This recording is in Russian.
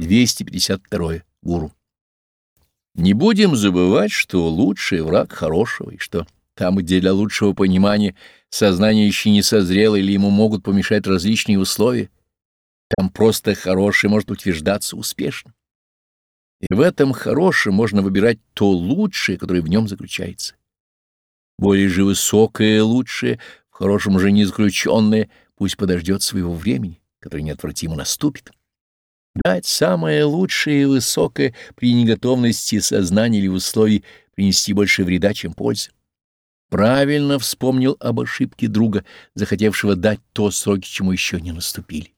252. Гуру. Не будем забывать, что лучший враг хорошего, и что там, где для лучшего понимания сознание еще не созрело или ему могут помешать различные условия, там просто хороший может утверждаться успешно. И в этом хорошем можно выбирать то лучшее, которое в нем заключается. Более же высокое лучшее, в хорошем уже не заключенное, пусть подождет своего времени, которое неотвратимо наступит. Дать самое лучшее и высокое при неготовности сознания или условий принести больше вреда, чем пользы. Правильно вспомнил об ошибке друга, захотевшего дать то сроки, чему еще не наступили.